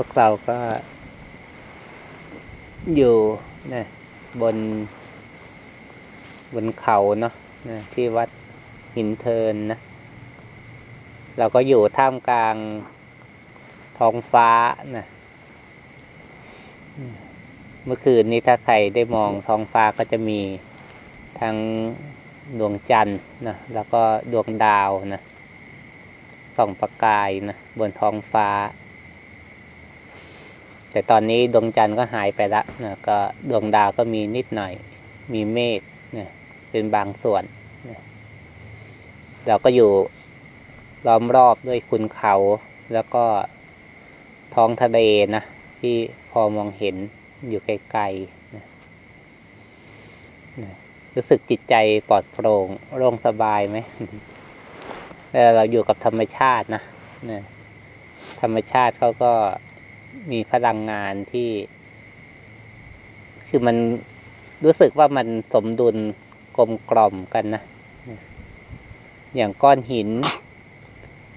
พวกเราก็อยู่นะบน บนเขาเนาะนะที่วัดหินเทินนะ เราก็อยู่ท่ามกลางท้องฟ้านะเมื่อคืนนี้ถ้าใครได้มองท้องฟ้าก็จะมีทั้งดวงจันทร์นะแล้วก็ดวงดาวนะส่องประกายนะบนท้องฟ้า แต่ตอนนี้ดวงจันทร์ก็หายไปละนะก็ดวงดาวก็มีนิดหน่อย มีเมฆนะเป็นบางส่วนนะเราก็อยู่ล้อมรอบด้วยคุณเขา แล้วก็ท้องทะเลนะที่พอมองเห็นอยู่ไกลๆนะนะรู้สึกจิตใจปลอดโปร่งโล่งสบายไหมเวลาเราอยู่กับธรรมชาตินะนะธรรมชาติเขาก็ มีพลังงานที่ คือมันรู้สึกว่ามันสมดุลกลมกล่อมกันนะ อย่างก้อนหิน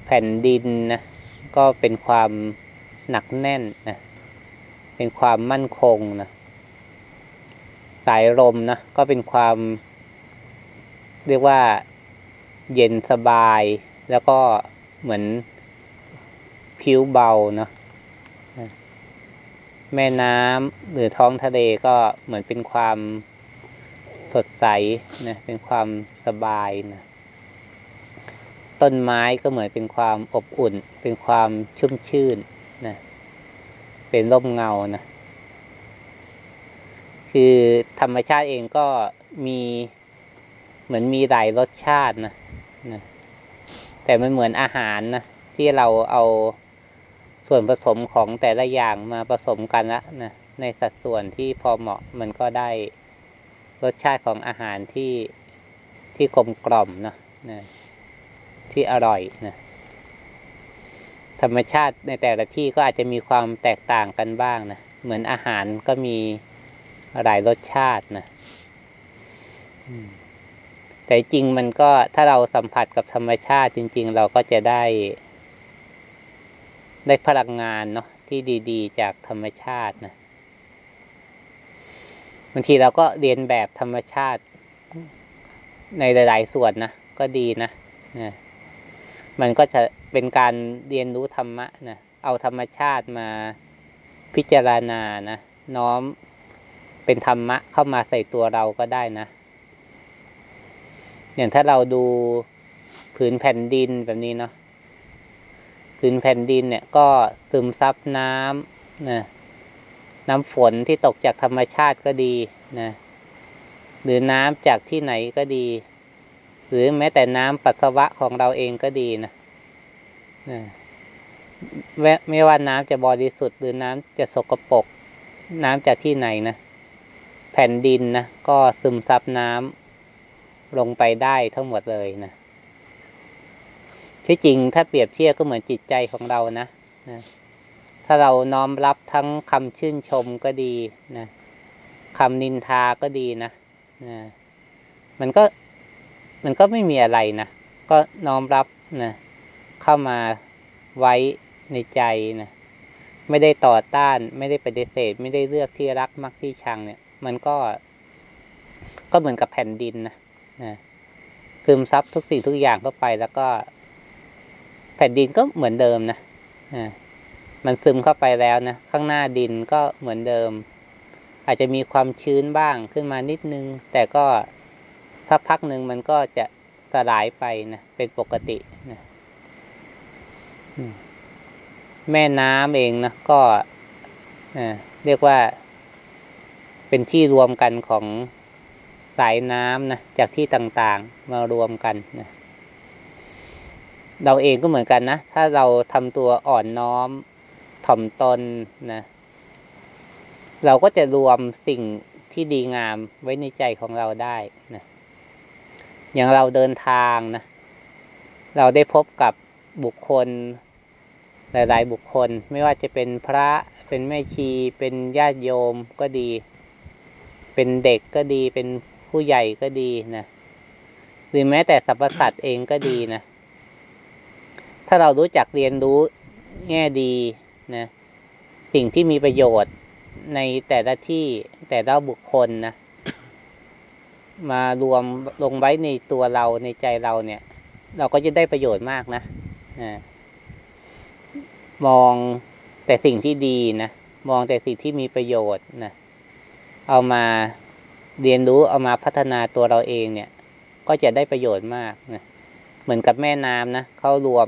แผ่นดินนะ ก็เป็นความหนักแน่นนะ เป็นความมั่นคงนะ สายลมนะ ก็เป็นความ เรียกว่าเย็นสบาย แล้วก็เหมือนผิวเบาเนาะ แม่น้ำหรือท้องทะเลก็เหมือนเป็นความสดใสนะเป็นความสบายนะต้นไม้ก็เหมือนเป็นความอบอุ่น เป็นความชุ่มชื่นนะเป็นร่มเงานะคือธรรมชาติเองก็มีเหมือนมีหลายรสชาตินะนะแต่มันเหมือนอาหารนะที่เราเอา ส่วนผสมของแต่ละอย่างมาผสมกันละนะในสัดส่วนที่พอเหมาะมันก็ได้รสชาติของอาหารที่ที่กลมกล่อมนะนะที่อร่อยนะธรรมชาติในแต่ละที่ก็อาจจะมีความแตกต่างกันบ้างนะเหมือนอาหารก็มีหลายรสชาตินะแต่จริงมันก็ถ้าเราสัมผัสกับธรรมชาติจริง ๆ เราก็จะได้ ได้พลังงานเนาะที่ดีๆ จากธรรมชาตินะบางทีเราก็เรียนแบบธรรมชาติในหลาย ๆ ส่วนนะก็ดีนะนะมันก็จะเป็นการเรียนรู้ธรรมะนะเอาธรรมชาติมาพิจารณานะน้อมเป็นธรรมะเข้ามาใส่ตัวเราก็ได้นะ อย่างถ้าเราดูผืนแผ่นดินแบบนี้เนาะ ผืนแผ่นดินเนี่ยก็ซึมซับน้ำนะน้ำฝนที่ตกจากธรรมชาติก็ดีนะหรือน้ำจากที่ไหนก็ดี หรือแม้แต่น้ำปัสสาวะของเราเองก็ดีนะนะไม่ว่าน้ำจะบริสุทธิ์หรือน้ำจะสกปรกน้ำจากที่ไหนนะ แผ่นดินนะก็ซึมซับน้ำลงไปได้ทั้งหมดเลยนะ ที่จริงถ้าเปรียบเทียบก็เหมือนจิตใจของเรานะนะถ้าเราน้อมรับทั้งคำชื่นชมก็ดีนะคำนินทาก็ดีนะนะมันก็มันก็ไม่มีอะไรนะก็น้อมรับนะเข้ามาไว้ในใจนะไม่ได้ต่อต้าน ไม่ได้ปฏิเสธ ไม่ได้เลือกที่รักมักที่ชังเนี่ย มันก็ ก็เหมือนกับแผ่นดินนะนะซึมซับทุกสิ่งทุกอย่างเข้าไปแล้วก็ แผ่นดินก็เหมือนเดิมนะนะมันซึมเข้าไปแล้วนะ ข้างหน้าดินก็เหมือนเดิม อาจจะมีความชื้นบ้างขึ้นมานิดนึง แต่ก็สักพักหนึ่งมันก็จะสลายไปนะเป็นปกตินะแม่น้ำเองนะก็เรียกว่า เป็นที่รวมกันของสายน้ำนะจากที่ต่างๆมารวมกันนะ เราเองก็เหมือนกันนะ ถ้าเราทำตัวอ่อนน้อมถ่อมตนนะ เราก็จะรวมสิ่งที่ดีงามไว้ในใจของเราได้นะ อย่างเราเดินทางนะ เราได้พบกับบุคคล หลาย ๆ บุคคล ไม่ว่าจะเป็นพระเป็นแม่ชี เป็นญาติโยมก็ดี เป็นเด็กก็ดี เป็นผู้ใหญ่ก็ดีนะ หรือแม้แต่สรรพสัตว์เองก็ดีนะ ถ้าเรารู้จักเรียนรู้แง่ดีนะสิ่งที่มีประโยชน์ในแต่ละที่แต่ละบุคคลนะมารวมลงไว้ในตัวเราในใจเราเนี่ย เราก็จะได้ประโยชน์มากนะอ่ามองแต่สิ่งที่ดีนะมองแต่สิ่งที่มีประโยชน์นะเอามาเรียนรู้เอามาพัฒนาตัวเราเองเนี่ย ก็จะได้ประโยชน์มากนะเหมือนกับแม่น้ำนะเขารวม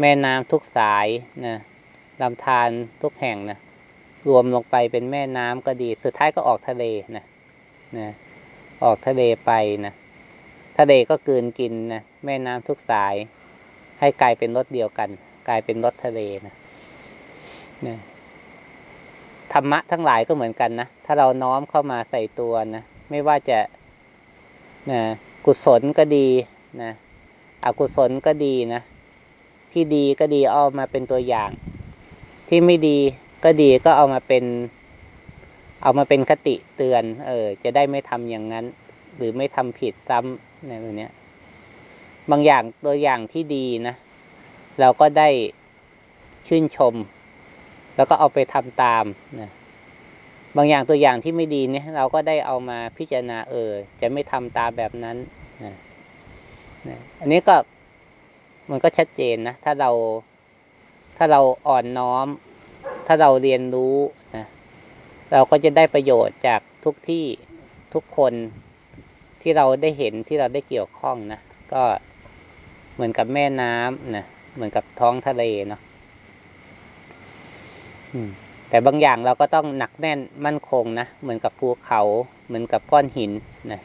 แม่น้ำทุกสายนะลำธารทุกแห่งนะรวมลงไปเป็นแม่น้ำก็ดี สุดท้ายก็ออกทะเลนะนะออกทะเลไปนะทะเลก็กืนกินนะแม่น้ำทุกสาย ให้กลายเป็นรถเดียวกัน กลายเป็นรถทะเลนะนะธรรมะทั้งหลายก็เหมือนกันนะ ถ้าเราน้อมเข้ามาใส่ตัวนะ ไม่ว่าจะนะกุศลก็ดีนะ อกุศลก็ดีนะ ที่ดีก็ดีเอามาเป็นตัวอย่าง ที่ไม่ดีก็ดีก็เอามาเป็น เอามาเป็นคติเตือน เออ จะได้ไม่ทำอย่างนั้น หรือไม่ทำผิดซ้ำในแบบนี้ยบางอย่างตัวอย่างที่ดีนะเราก็ได้ชื่นชม แล้วก็เอาไปทำตามนะบางอย่างตัวอย่างที่ไม่ดีเนี่ย เราก็ได้เอามาพิจารณาเออ จะไม่ทำตามแบบนั้นนะนะอันนี้ก็ มันก็ชัดเจนนะ ถ้าเรา ถ้าเราอ่อนน้อม ถ้าเราเรียนรู้นะเราก็จะได้ประโยชน์จากทุกที่ทุกคนที่เราได้เห็นที่เราได้เกี่ยวข้องนะ ก็เหมือนกับแม่น้ำนะเหมือนกับท้องทะเลเนาะแต่บางอย่างเราก็ต้องหนักแน่นมั่นคงนะ เหมือนกับภูเขา เหมือนกับก้อนหินนะ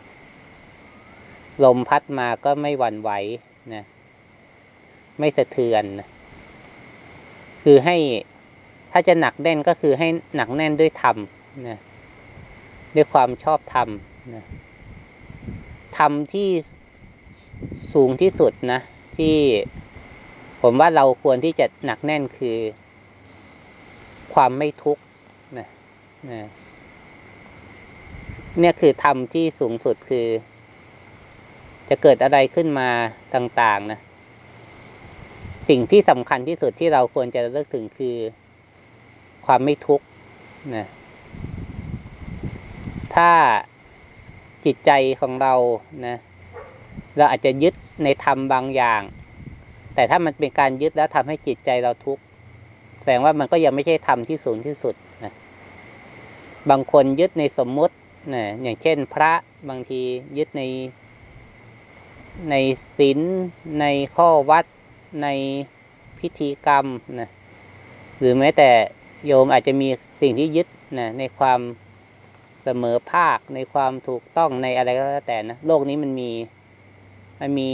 ลมพัดมาก็ไม่หวั่นไหวนะ ไม่สะเทือนนะคือให้ถ้าจะหนักแน่นก็คือให้หนักแน่นด้วยธรรมนะด้วยความชอบธรรมนะธรรมที่สูงที่สุดนะ ที่ผมว่าเราควรที่จะหนักแน่นคือ ความไม่ทุกข์นะนะเนี่ยคือธรรมที่สูงสุดคือ จะเกิดอะไรขึ้นมาต่าง ๆ นะ สิ่งที่สำคัญที่สุดที่เราควรจะเลิกถึงคือ ความไม่ทุกข์นะถ้าจิตใจของเรานะ เราอาจจะยึดในธรรมบางอย่าง แต่ถ้ามันเป็นการยึดแล้วทำให้จิตใจเราทุกข์แสดงว่ามันก็ยังไม่ใช่ธรรมที่สูงที่สุดนะบางคนยึดในสมมุตินะอย่างเช่น พระบางทียึดในในศีลในข้อวัด ในพิธีกรรมนะหรือแม้แต่โยมอาจจะมีสิ่งที่ยึดนะในความเสมอภาคในความถูกต้องในอะไรก็แล้วแต่นะโลกนี้มันมีมันมี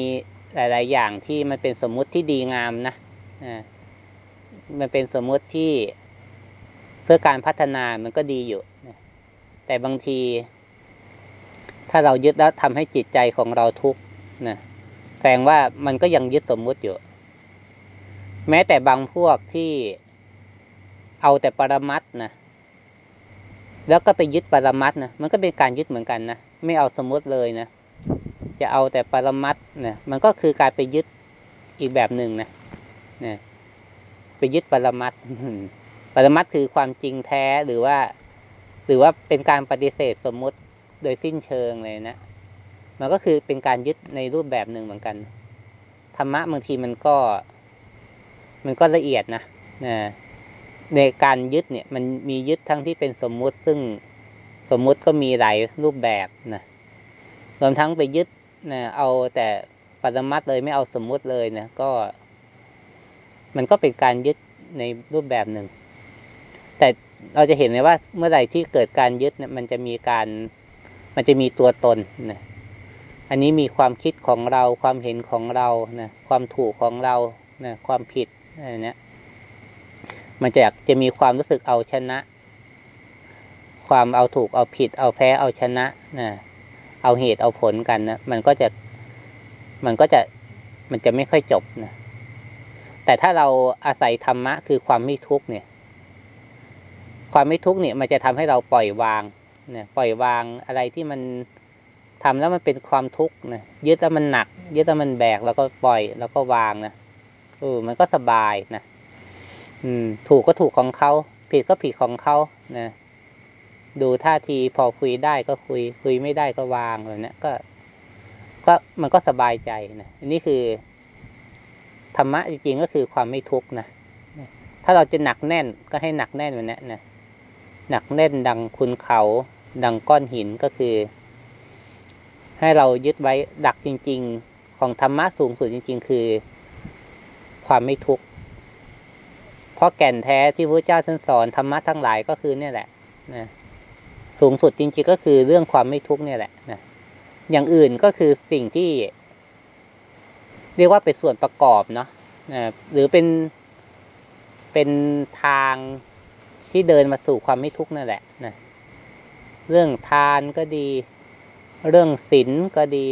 หลาย ๆ อย่างที่มันเป็นสมมุติที่ดีงามนะอ่ามันเป็นสมมุติที่เพื่อการพัฒนามันก็ดีอยู่นะแต่บางที ถ้าเรายึดแล้วทำให้จิตใจของเราทุกข์นะแสดงว่ามันก็ยังยึดสมมุติอยู่ แม้แต่บางพวกที่เอาแต่ปรมัตนะแล้วก็ไปยึดปรมัตนะมันก็เป็นการยึดเหมือนกันนะไม่เอาสมมติเลยนะจะเอาแต่ปรมัตนะมันก็คือการไปยึดอีกแบบหนึ่งนะนะไปยึดปรมัตปรมัตคือความจริงแท้หรือว่า หรือว่าเป็นการปฏิเสธสมมติโดยสิ้นเชิงเลยนะมันก็คือเป็นการยึดในรูปแบบหนึ่งเหมือนกันธรรมะบางทีมันก็ มันก็ละเอียดนะนะในการยึดเนี่ยมันมียึดทั้งที่เป็นสมมุติซึ่งสมมุติก็มีหลายรูปแบบนะรวมทั้งไปยึดนะเอาแต่ปรมัตเลยไม่เอาสมมุติเลยนะก็ มันก็เป็นการยึดในรูปแบบหนึ่ง แต่เราจะเห็นเลยว่าเมื่อไหร่ที่เกิดการยึดเนี่ย มันจะมีการ มันจะมีตัวตนนะอันนี้มีความคิดของเรา ความเห็นของเรานะความถูกของเรานะความผิด อะไรเนี้ยมันจะจะมีความรู้สึกเอาชนะ ความเอาถูกเอาผิด เอาแพ้เอาชนะนะเอาเหตุเอาผลกันนะมันก็จะมันก็จะมันจะไม่ค่อยจบนะแต่ถ้าเราอาศัยธรรมะคือความไม่ทุกข์เนี่ย ความไม่ทุกข์เนี่ยมันจะทำให้เราปล่อยวางเนี่ยปล่อยวางอะไรที่มันทำแล้วมันเป็นความทุกข์นะยึดแล้วมันหนัก ยึดแล้วมันแบกแล้วก็ปล่อยแล้วก็วางนะ ออมันก็สบายนะอืม ถูกก็ถูกของเขา ผิดก็ผิดของเขานะดูท่าทีพอคุยได้ก็คุย คุยไม่ได้ก็วางแบบนี้ก็ ก็มันก็สบายใจนะอันนี้คือธรรมะจริงๆก็คือความไม่ทุกข์นะถ้าเราจะหนักแน่นก็ให้หนักแน่นแบบนี้นะหนักแน่นดังคุณเขาดังก้อนหินก็คือ ให้เรายึดไว้ดักจริง ๆ ของธรรมะสูงสุดจริง ๆ คือ ความไม่ทุกข์เพราะแก่นแท้ที่พระเจ้าท่านสอนธรรมะทั้งหลายก็คือเนี่ยแหละนะสูงสุดจริงๆก็คือเรื่องความไม่ทุกข์เนี่ยแหละนะอย่างอื่นก็คือสิ่งที่ เรียกว่าเป็นส่วนประกอบเนาะนะหรือเป็นเป็นทางที่เดินมาสู่ความไม่ทุกข์นั่นแหละนะเรื่องทานก็ดี เรื่องศีลก็ดี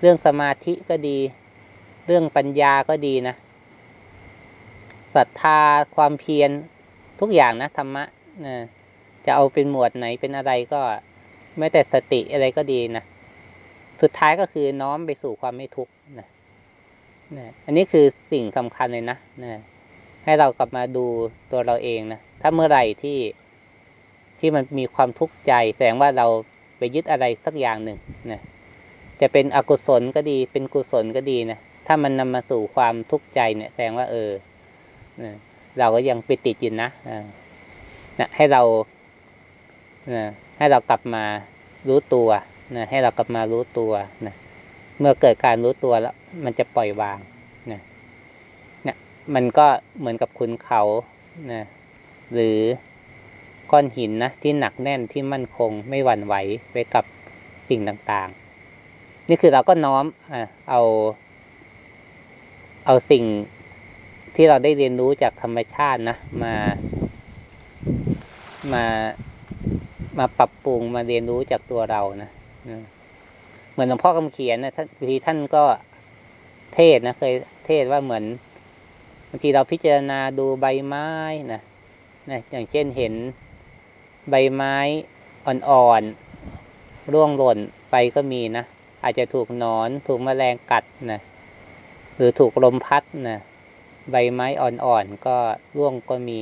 เรื่องสมาธิก็ดี เรื่องปัญญาก็ดีนะ ศรัทธาความเพียรทุกอย่างนะธรรมะนะจะเอาเป็นหมวดไหนเป็นอะไรก็แม้แต่สติอะไรก็ดีนะสุดท้ายก็คือน้อมไปสู่ความไม่ทุกข์นะนะอันนี้คือสิ่งสำคัญเลยนะนะให้เรากลับมาดูตัวเราเองนะถ้าเมื่อไหร่ที่ที่มันมีความทุกข์ใจแสดงว่าเราไปยึดอะไรสักอย่างหนึ่งนะจะเป็นอกุศลก็ดี เป็นกุศลก็ดีนะถ้ามันนำมาสู่ความทุกข์ใจเนี่ยแสดงว่าเออ เราก็ยังไปติดอยู่นะนะให้เรานะให้เรากลับมารู้ตัวนะให้เรากลับมารู้ตัวนะเมื่อเกิดการรู้ตัวแล้ว มันจะปล่อยวางนะนะมันก็เหมือนกับคุณเขานะหรือก้อนหินนะที่หนักแน่นที่มั่นคงไม่หวั่นไหวไปกับสิ่งต่างๆ นี่คือเราก็น้อมอเอา เอาสิ่ง ที่เราได้เรียนรู้จากธรรมชาตินะมา มามาปรับปรุงมาเรียนรู้จากตัวเรานะเหมือนหลวงพ่อคำเขียนนะท่านบางทีท่านก็เทศนะเคยเทศว่าเหมือนบางทีเราพิจารณาดูใบไม้นะนะอย่างเช่นเห็นใบไม้อ่อนๆร่วงหล่นไปก็มีนะอาจจะถูกนอน ถูกแมลงกัดนะหรือถูกลมพัดนะ ใบไม้อ่อนๆก็ร่วงก็มี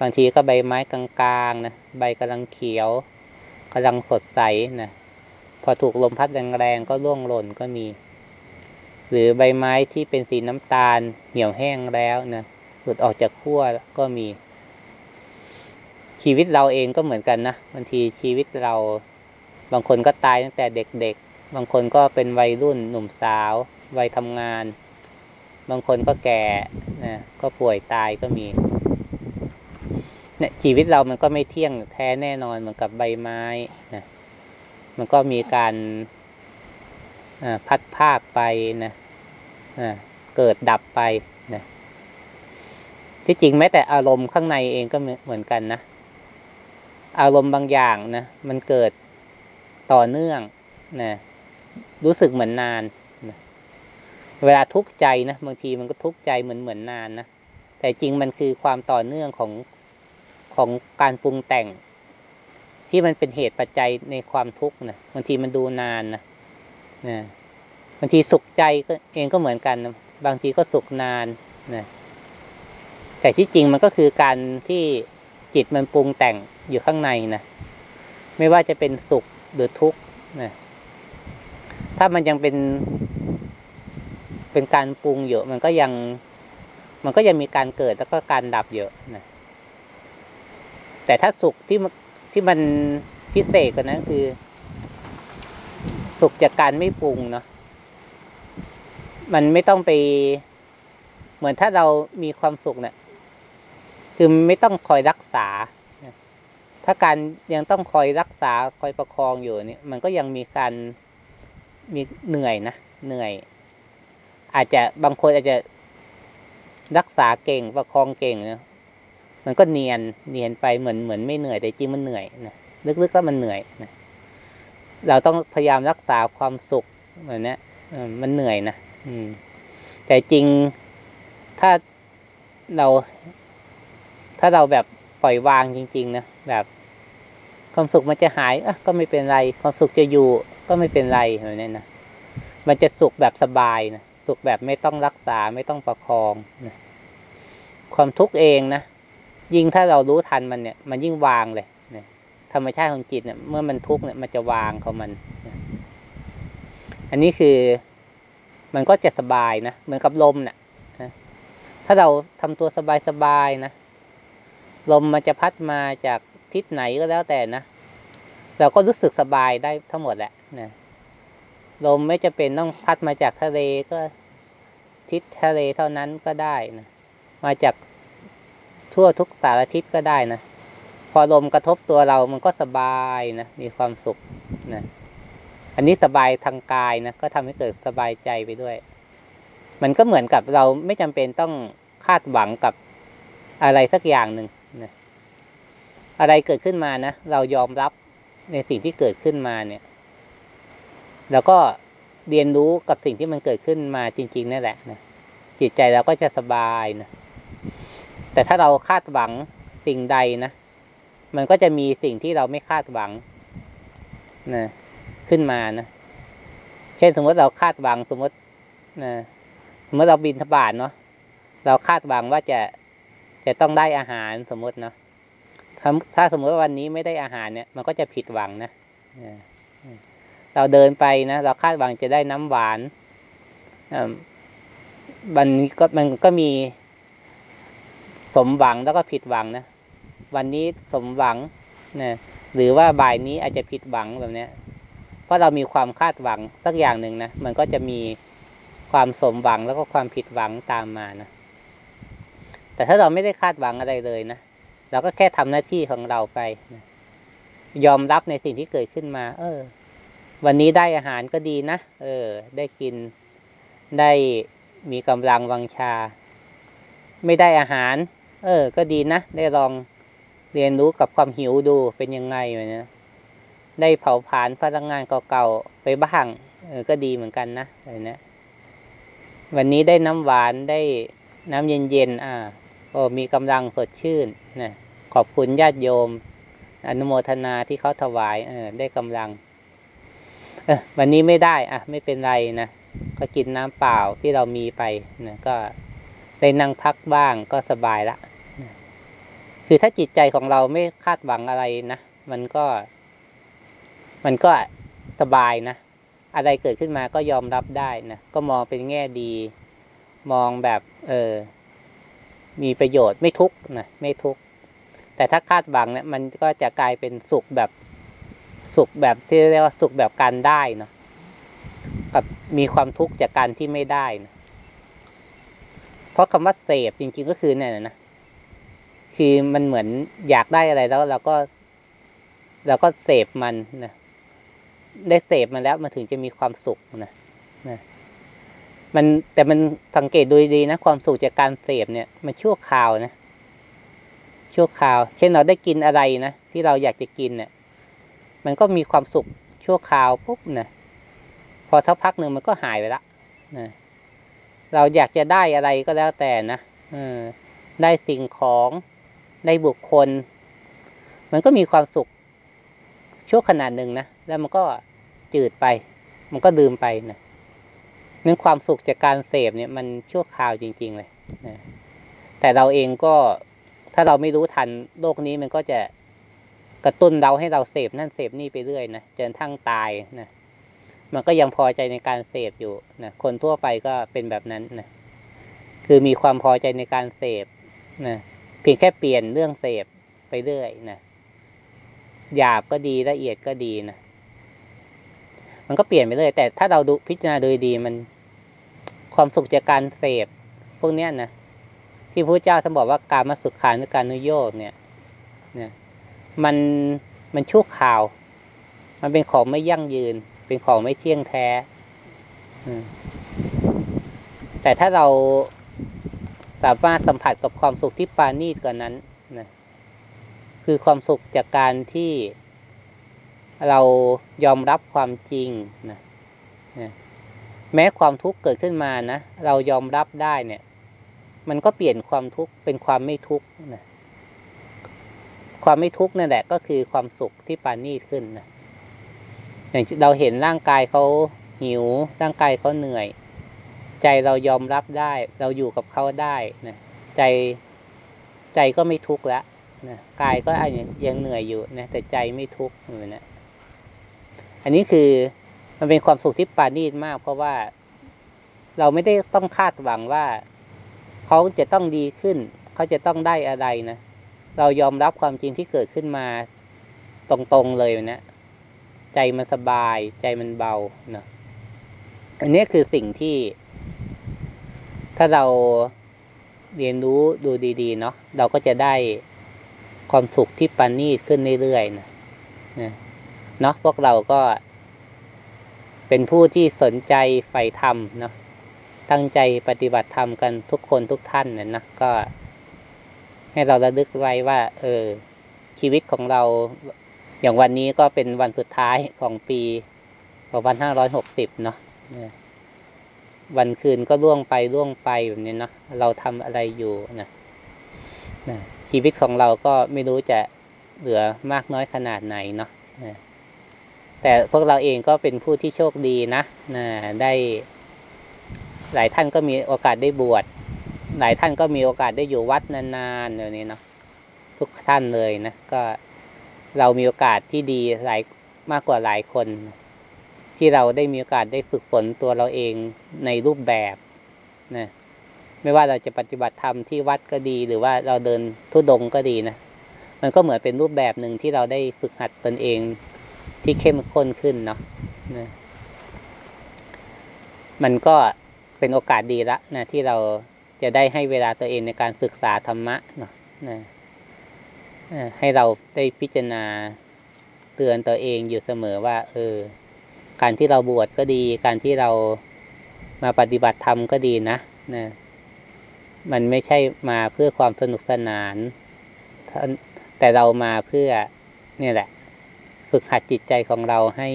บางทีก็ใบไม้กลางๆนะใบกำลังเขียวกำลังสดใสนะพอถูกลมพัดแรงๆก็ร่วงหล่นก็มี หรือใบไม้ที่เป็นสีน้ำตาล เหี่ยวแห้งแล้วนะหลุดออกจากขั้วก็มี ชีวิตเราเองก็เหมือนกันนะบางทีชีวิตเรา บางคนก็ตายตั้งแต่เด็กๆ บางคนก็เป็นวัยรุ่นหนุ่มสาว วัยทำงาน บางคนก็แก่นะก็ป่วยตายก็มีเนี่ยชีวิตเรามันก็ไม่เที่ยงแท้แน่นอนเหมือนกับใบไม้นะมันก็มีการพัดภาคไปนะเกิดดับไปนะที่จริงแม้แต่อารมณ์ข้างในเองก็เหมือนกันนะอารมณ์บางอย่างนะมันเกิดต่อเนื่องนะรู้สึกเหมือนนาน เวลาทุกข์ใจนะบางทีมันก็ทุกข์ใจเหมือนเหมือนนานนะแต่จริงมันคือความต่อเนื่องของของการปรุงแต่ง ที่มันเป็นเหตุปัจจัยในความทุกข์นะบางทีมันดูนานนะนะบางทีสุขใจก็เองก็เหมือนกันนะบางทีก็สุขนานนะแต่ที่จริงมันก็คือการที่จิตมันปรุงแต่งอยู่ข้างในนะไม่ว่าจะเป็นสุขหรือทุกข์นะถ้ามันยังเป็น เป็นการปรุงเยอะมันก็ยัง มันก็ยังมีการเกิดแล้วก็การดับเยอะนะแต่ถ้าสุขที่ที่มันพิเศษกว่านั้นคือ สุขจากการไม่ปรุงเนาะมันไม่ต้องไป เหมือนถ้าเรามีความสุขเนะี่ยคือไม่ต้องคอยรักษาถ้าการยังต้องคอยรักษาคอยประคองอยู่เนี่ย มันก็ยังมีการมีเหนื่อยนะเหนื่อย อาจจะบางคนอาจจะรักษาเก่งประคองเก่งนะมันก็เนียนเนียนไปเหมือนเหมือนไม่เหนื่อยแต่จริงมันเหนื่อยนะลึกๆก็มันเหนื่อยนะเราต้องพยายามรักษาความสุขเหมือนนี้มันเหนื่อยนะอืม แต่จริงถ้าเรา ถ้าเราแบบปล่อยวางจริง ๆนะแบบความสุขมันจะหายอะก็ไม่เป็นไร ความสุขจะอยู่ก็ไม่เป็นไรแบบนี้นะมันจะสุขแบบสบายนะ สุขแบบไม่ต้องรักษาไม่ต้องประคองนะความทุกข์เองนะยิ่งถ้าเรารู้ทันมันเนี่ย มันยิ่งวางเลยนะธรรมชาติของจิตเนี่ยเมื่อมันทุกข์เนี่ยมันจะวางของมันนะอันนี้คือมันก็จะสบายนะเหมือนกับลมเนี่ยนะถ้าเราทำตัวสบายๆนะลมมันจะพัดมาจากทิศไหนก็แล้วแต่นะเราก็รู้สึกสบายได้ทั้งหมดแหละนะ ลมไม่จะเป็นต้องพัดมาจากทะเลก็ทิศทะเลเท่านั้นก็ได้นะมาจากทั่วทุกสารทิศก็ได้นะพอลมกระทบตัวเรามันก็สบายนะมีความสุขนะอันนี้สบายทางกายนะก็ทำให้เกิดสบายใจไปด้วย มันก็เหมือนกับเราไม่จำเป็นต้องคาดหวังกับอะไรสักอย่างหนึ่งนะอะไรเกิดขึ้นมานะเรายอมรับในสิ่งที่เกิดขึ้นมาเนี่ย แล้วก็เรียนรู้กับสิ่งที่มันเกิดขึ้นมาจริง ๆ นั่นแหละนะจิตใจเราก็จะสบายนะแต่ถ้าเราคาดหวังสิ่งใดนะมันก็จะมีสิ่งที่เราไม่คาดหวังนะขึ้นมานะเช่นสมมติเราคาดหวังสมมตินะสมมติเราบินทบาทเนาะเราคาดหวังว่าจะจะต้องได้อาหารสมมติเนาะถ้าถ้าสมมติว่าวันนี้ไม่ได้อาหารเนี่ย มันก็จะผิดหวังนะ เราเดินไปนะเราคาดหวังจะได้น้ำหวานมันก็มันก็มีสมหวังแล้วก็ผิดหวังนะวันนี้สมหวังนะหรือว่าบ่ายนี้อาจจะผิดหวังแบบเนี้ย เพราะเรามีความคาดหวังสักอย่างหนึ่งนะมันก็จะมีความสมหวังแล้วก็ความผิดหวังตามมานะแต่ถ้าเราไม่ได้คาดหวังอะไรเลยนะเราก็แค่ทำหน้าที่ของเราไปนะยอมรับในสิ่งที่เกิดขึ้นมา เออ วันนี้ได้อาหารก็ดีนะ เออ ได้กิน ได้มีกำลังวังชา ไม่ได้อาหาร เออ ก็ดีนะ ได้ลองเรียนรู้กับความหิวดูเป็นยังไงวะเนี่ยได้เผาผลาญพลังงานเก่าๆไปบ้าง เออ ก็ดีเหมือนกันนะอะไรเนี้ยวันนี้ได้น้ำหวานได้น้ำเย็นๆ อ่า โอ้มีกำลังสดชื่นนะขอบคุณญาติโยม อนุโมทนาที่เขาถวาย เออ ได้กำลัง เออวันนี้ไม่ได้อะไม่เป็นไรนะก็กินน้ำเปล่าที่เรามีไปนะก็ได้นั่งพักบ้างก็สบายละนะคือถ้าจิตใจของเราไม่คาดหวังอะไรนะมันก็ มันก็สบายนะอะไรเกิดขึ้นมาก็ยอมรับได้นะก็มองเป็นแง่ดี มองแบบ เออ มีประโยชน์ไม่ทุกนะไม่ทุกแต่ถ้าคาดหวังเนี่ยมันก็จะกลายเป็นสุขแบบ สุขแบบที่เรียกว่าสุขแบบการได้เนาะกับมีความทุกข์จากการที่ไม่ได้นะเพราะคำว่าเสพจริง ๆ ก็คือเนี่ยนะคือมันเหมือนอยากได้อะไรแล้วเราก็เราก็เสพมันนะได้เสพมันแล้วมันถึงจะมีความสุขนะนะมันแต่มันสังเกตดูดีนะความสุขจากการเสพเนี่ยมันชั่วคราวนะชั่วคราว เช่นเราได้กินอะไรนะที่เราอยากจะกินเนี่ย มันก็มีความสุขชั่วคราวปุ๊บนะพอสักพักหนึ่งมันก็หายไปละนะเราอยากจะได้อะไรก็แล้วแต่นะออได้สิ่งของได้บุคคล มันก็มีความสุขชั่วขนาดหนึ่งนะแล้วมันก็จืดไป มันก็ดื่มไปนะนั้นความสุขจากการเสพเนี่ยมันชั่วคราวจริง ๆ เลยนะแต่เราเองก็ถ้าเราไม่รู้ทันโลกนี้มันก็จะ กระตุ้นเราให้เราเสพนั่นเสพนี่ไปเรื่อยนะจนทั้งตายนะมันก็ยังพอใจในการเสพอยู่นะคนทั่วไปก็เป็นแบบนั้นนะคือมีความพอใจในการเสพนะเพียงแค่เปลี่ยนเรื่องเสพไปเรื่อยนะหยาบก็ดีละเอียดก็ดีนะมันก็เปลี่ยนไปเลยแต่ถ้าเราดูพิจารณาโดยดีมันความสุขจากการเสพพวกเนี้ยนะที่พระเจ้าท่านบอกว่าการมาสุขขานุการนุโยกเนี่ย มันมันชั่วคราว มันเป็นของไม่ยั่งยืน เป็นของไม่เที่ยงแท้แต่ถ้าเราสามารถสัมผัสกับความสุขที่ปานีตกว่านั้นนะคือความสุขจากการที่เรายอมรับความจริงนะนะแม้ความทุกข์เกิดขึ้นมานะเรายอมรับได้เนี่ย มันก็เปลี่ยนความทุกข์เป็นความไม่ทุกข์นะ ความไม่ทุกข์นั่นแหละก็คือความสุขที่ปานีขึ้นนะอย่างเราเห็นร่างกายเขาหิว ร่างกายเขาเหนื่อย ใจเรายอมรับได้ เราอยู่กับเขาได้นะใจใจก็ไม่ทุกข์แล้วนะกายก็อาจยังเหนื่อยอยู่นะแต่ใจไม่ทุกข์อยู่นะอันนี้คือมันเป็นความสุขที่ปาณีตมาก เพราะว่าเราไม่ได้ต้องคาดหวังว่า เขาจะต้องดีขึ้น เขาจะต้องได้อะไรนะ เรายอมรับความจริงที่เกิดขึ้นมาตรงๆเลยนะใจมันสบาย ใจมันเบาเนาะอันนี้คือสิ่งที่ ถ้าเราเรียนรู้ดูดีๆ เนาะเราก็จะได้ความสุขที่ปานีตขึ้นเรื่อยๆนะนะเนาะพวกเราก็ เป็นผู้ที่สนใจใฝ่ธรรมเนาะตั้งใจปฏิบัติธรรมกันทุกคนทุกท่านนะนะก็ ให้เราระลึกไว้ว่า เออ ชีวิตของเราอย่างวันนี้ก็เป็นวันสุดท้ายของปี2560 เนาะนะวันคืนก็ล่วงไปล่วงไปแบบนี้เนาะเราทำอะไรอยู่นะนะชีวิตของเราก็ไม่รู้จะเหลือมากน้อยขนาดไหนเนาะนะแต่พวกเราเองก็เป็นผู้ที่โชคดีนะนะได้ หลายท่านก็มีโอกาสได้บวช หลายท่านก็มีโอกาสได้อยู่วัดนานๆเดี๋ยวนี้เนาะทุกท่านเลยนะก็เรามีโอกาสที่ดีหลายมากกว่าหลายคน ที่เราได้มีโอกาสได้ฝึกฝนตัวเราเองในรูปแบบนะไม่ว่าเราจะปฏิบัติธรรมที่วัดก็ดี หรือว่าเราเดินทุดงก็ดีนะมันก็เหมือนเป็นรูปแบบหนึ่งที่เราได้ฝึกหัดตนเองที่เข้มข้นขึ้นเนาะนะมันก็เป็นโอกาสดีละนะที่เรา จะได้ให้เวลาตัวเองในการศึกษาธรรมะเนาะนะเอ่อให้เราได้พิจารณาเตือนตัวเองอยู่เสมอว่า เออ การที่เราบวชก็ดี การที่เรามาปฏิบัติธรรมก็ดีนะนะมันไม่ใช่มาเพื่อความสนุกสนานท่านแต่เรามาเพื่อเนี่ยแหละ ฝึกหัดจิตใจของเราให้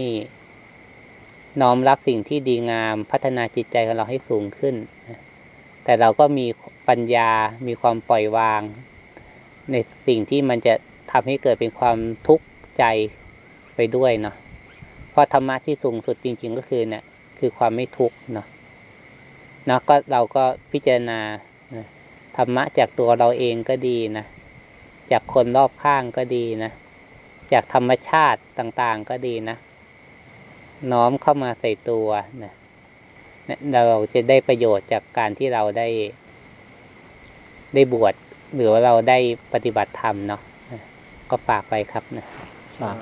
น้อมรับสิ่งที่ดีงาม พัฒนาจิตใจของเราให้สูงขึ้นนะ แต่เราก็มีปัญญา มีความปล่อยวาง ในสิ่งที่มันจะทำให้เกิดเป็นความทุกข์ใจไปด้วยเนาะ เพราะธรรมะที่สูงสุดจริง ๆ ก็คือเนี่ยคือความไม่ทุกข์เนาะเนาะก็เราก็พิจารณาธรรมะจากตัวเราเองก็ดีนะ จากคนรอบข้างก็ดีนะ จากธรรมชาติต่างๆก็ดีนะ น้อมเข้ามาใส่ตัวนะ เราจะได้ประโยชน์จากการที่เราได้ ได้บวชหรือว่าเราได้ปฏิบัติธรรมเนาะก็ฝากไปครับนะฝาก